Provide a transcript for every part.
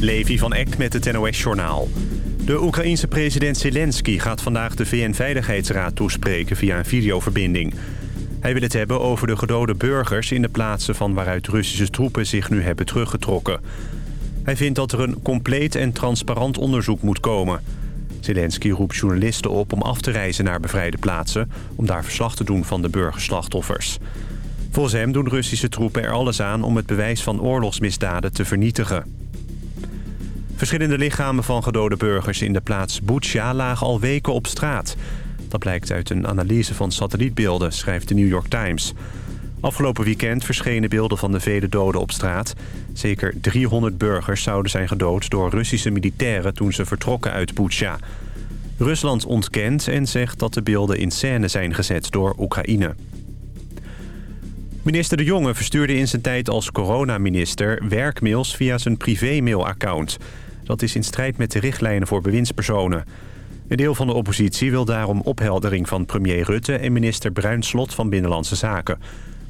Levi van Eck met het NOS-journaal. De Oekraïense president Zelensky gaat vandaag de VN-veiligheidsraad toespreken via een videoverbinding. Hij wil het hebben over de gedode burgers in de plaatsen van waaruit Russische troepen zich nu hebben teruggetrokken. Hij vindt dat er een compleet en transparant onderzoek moet komen. Zelensky roept journalisten op om af te reizen naar bevrijde plaatsen... om daar verslag te doen van de burgerslachtoffers. Volgens hem doen Russische troepen er alles aan om het bewijs van oorlogsmisdaden te vernietigen. Verschillende lichamen van gedode burgers in de plaats Butsja lagen al weken op straat. Dat blijkt uit een analyse van satellietbeelden, schrijft de New York Times. Afgelopen weekend verschenen beelden van de vele doden op straat. Zeker 300 burgers zouden zijn gedood door Russische militairen toen ze vertrokken uit Butsja. Rusland ontkent en zegt dat de beelden in scène zijn gezet door Oekraïne. Minister De Jonge verstuurde in zijn tijd als coronaminister werkmails via zijn privé-mailaccount. Dat is in strijd met de richtlijnen voor bewindspersonen. Een deel van de oppositie wil daarom opheldering van premier Rutte... en minister Bruinslot van Binnenlandse Zaken.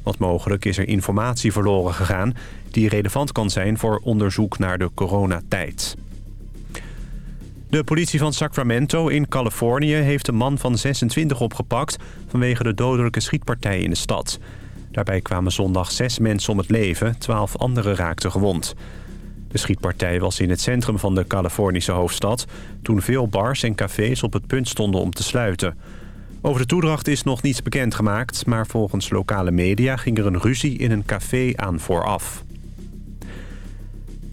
Want mogelijk is er informatie verloren gegaan... die relevant kan zijn voor onderzoek naar de coronatijd. De politie van Sacramento in Californië heeft een man van 26 opgepakt... vanwege de dodelijke schietpartij in de stad. Daarbij kwamen zondag zes mensen om het leven, twaalf anderen raakten gewond. De schietpartij was in het centrum van de Californische hoofdstad... toen veel bars en cafés op het punt stonden om te sluiten. Over de toedracht is nog niets bekendgemaakt... maar volgens lokale media ging er een ruzie in een café aan vooraf.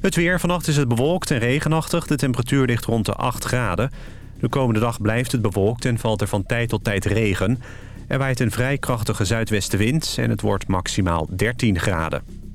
Het weer. Vannacht is het bewolkt en regenachtig. De temperatuur ligt rond de 8 graden. De komende dag blijft het bewolkt en valt er van tijd tot tijd regen. Er waait een vrij krachtige zuidwestenwind en het wordt maximaal 13 graden.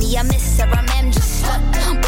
I miss her, I'm just stuck.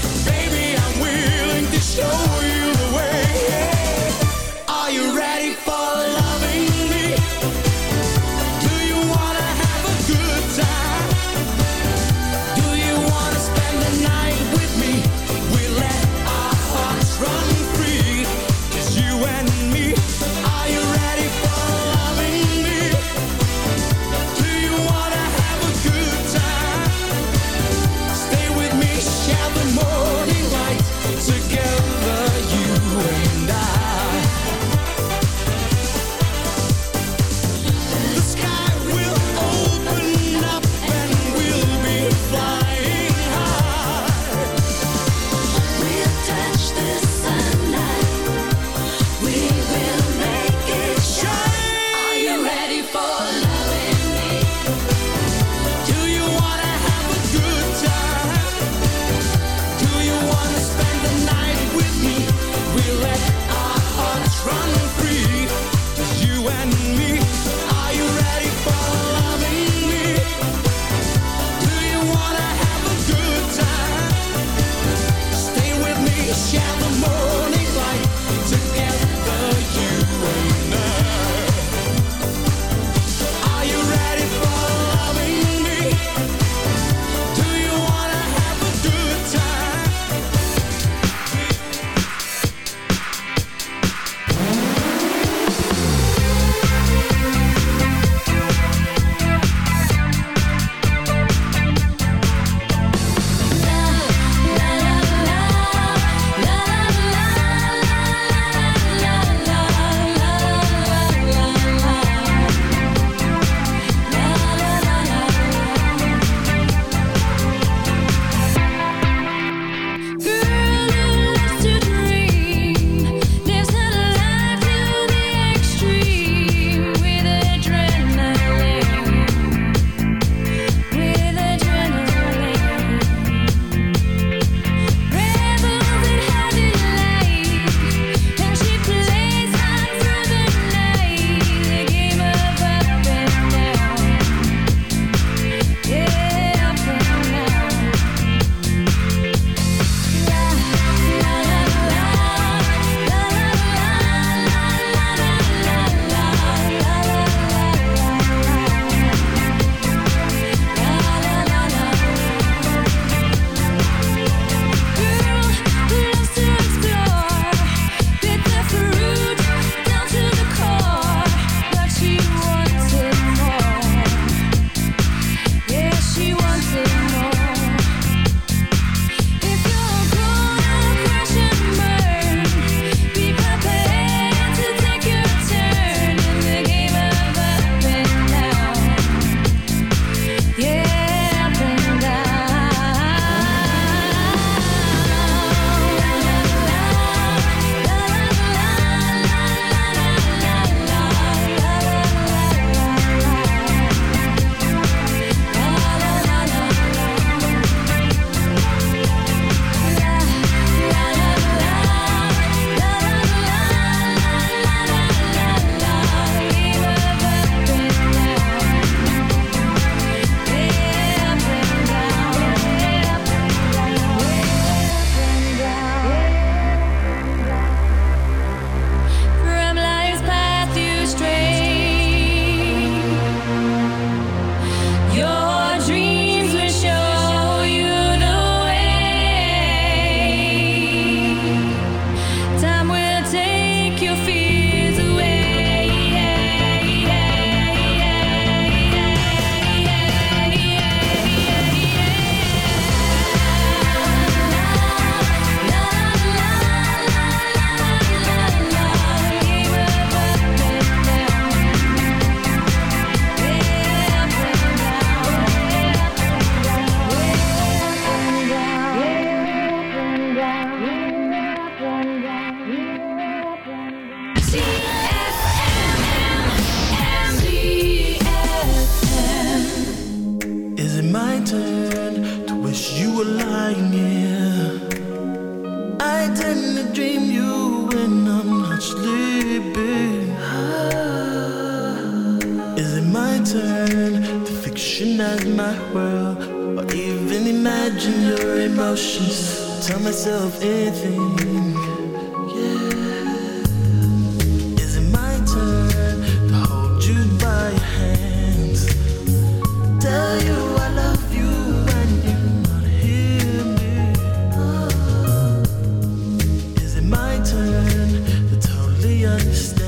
understand.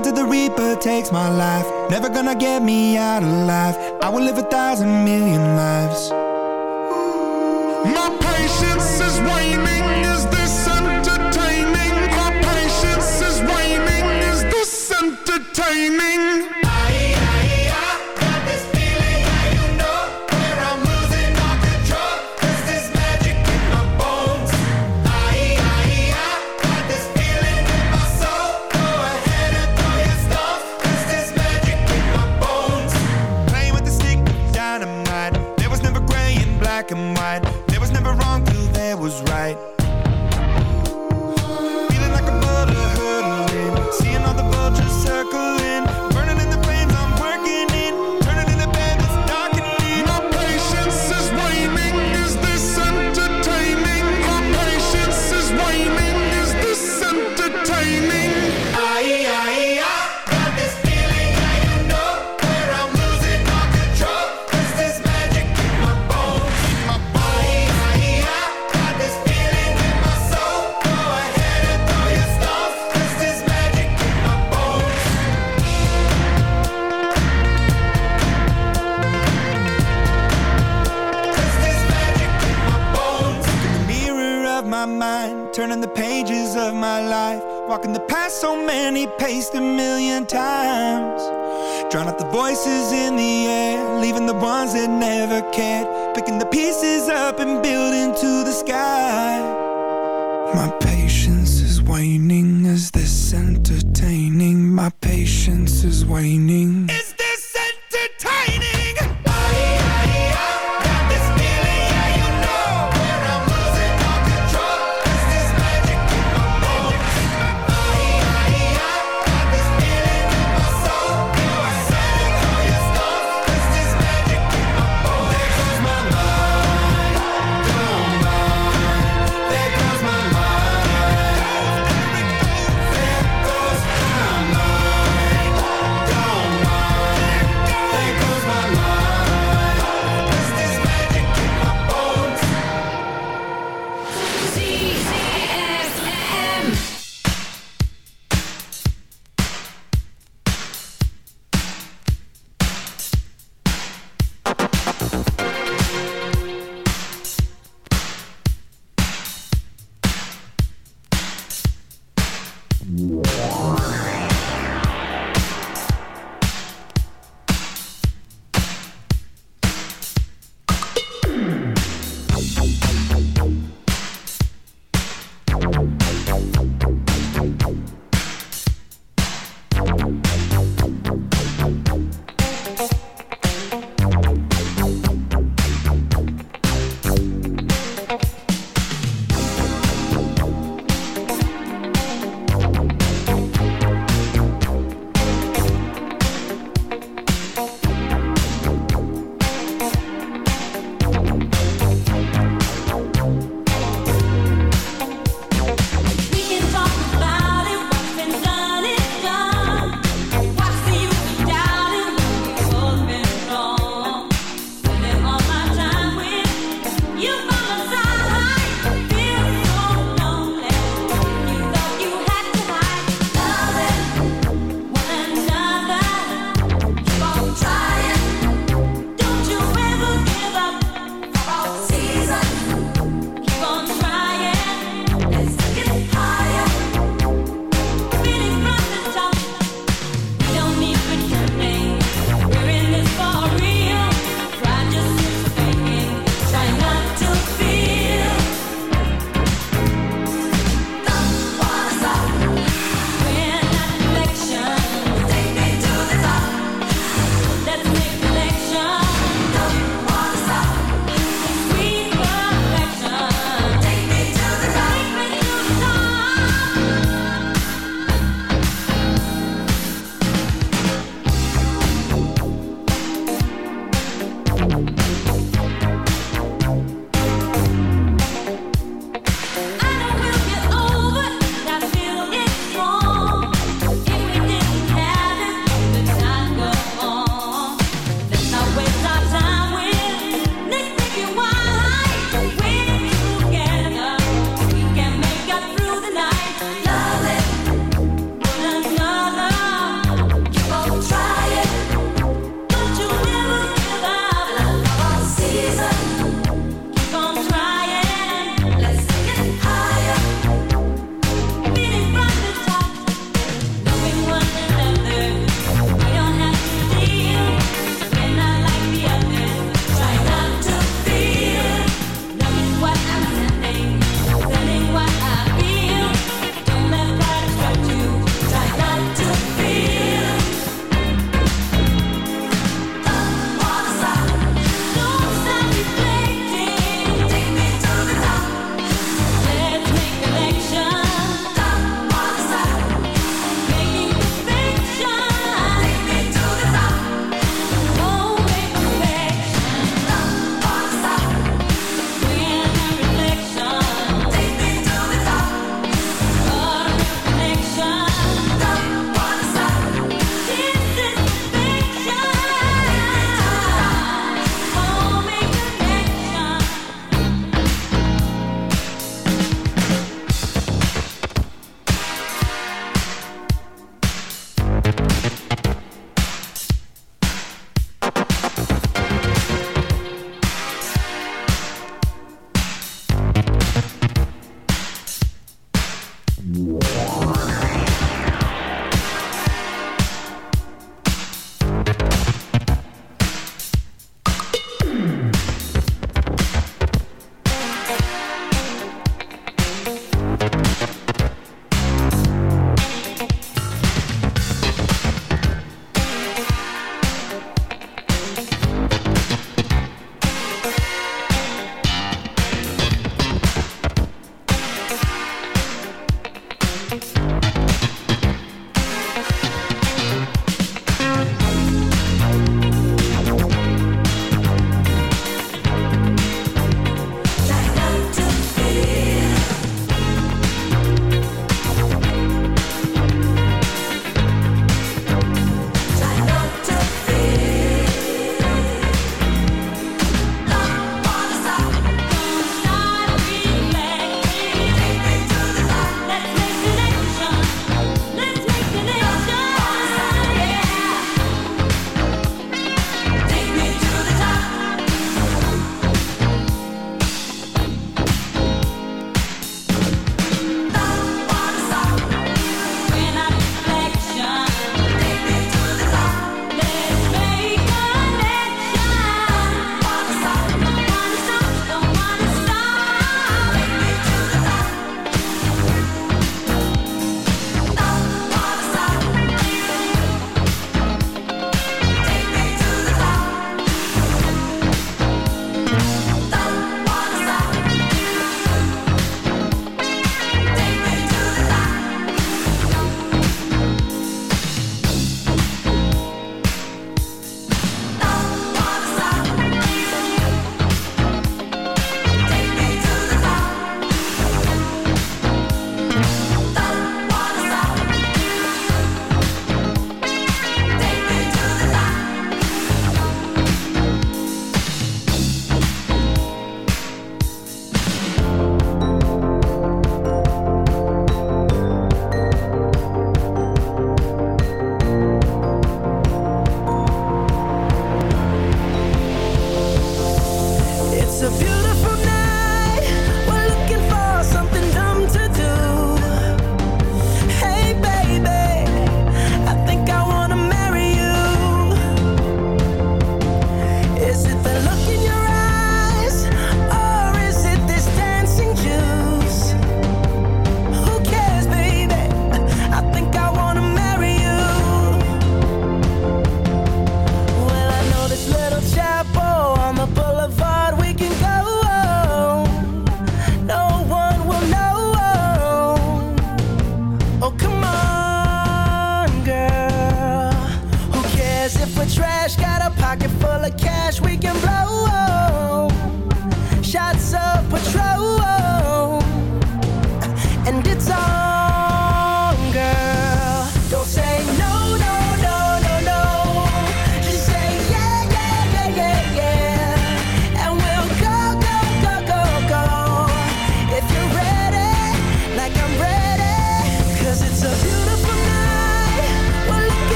until the reaper takes my life. Never gonna get me out alive I will live a thousand million lives. My patience is waning. Is this entertaining? My patience is waning. Is this entertaining?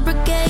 The brigade,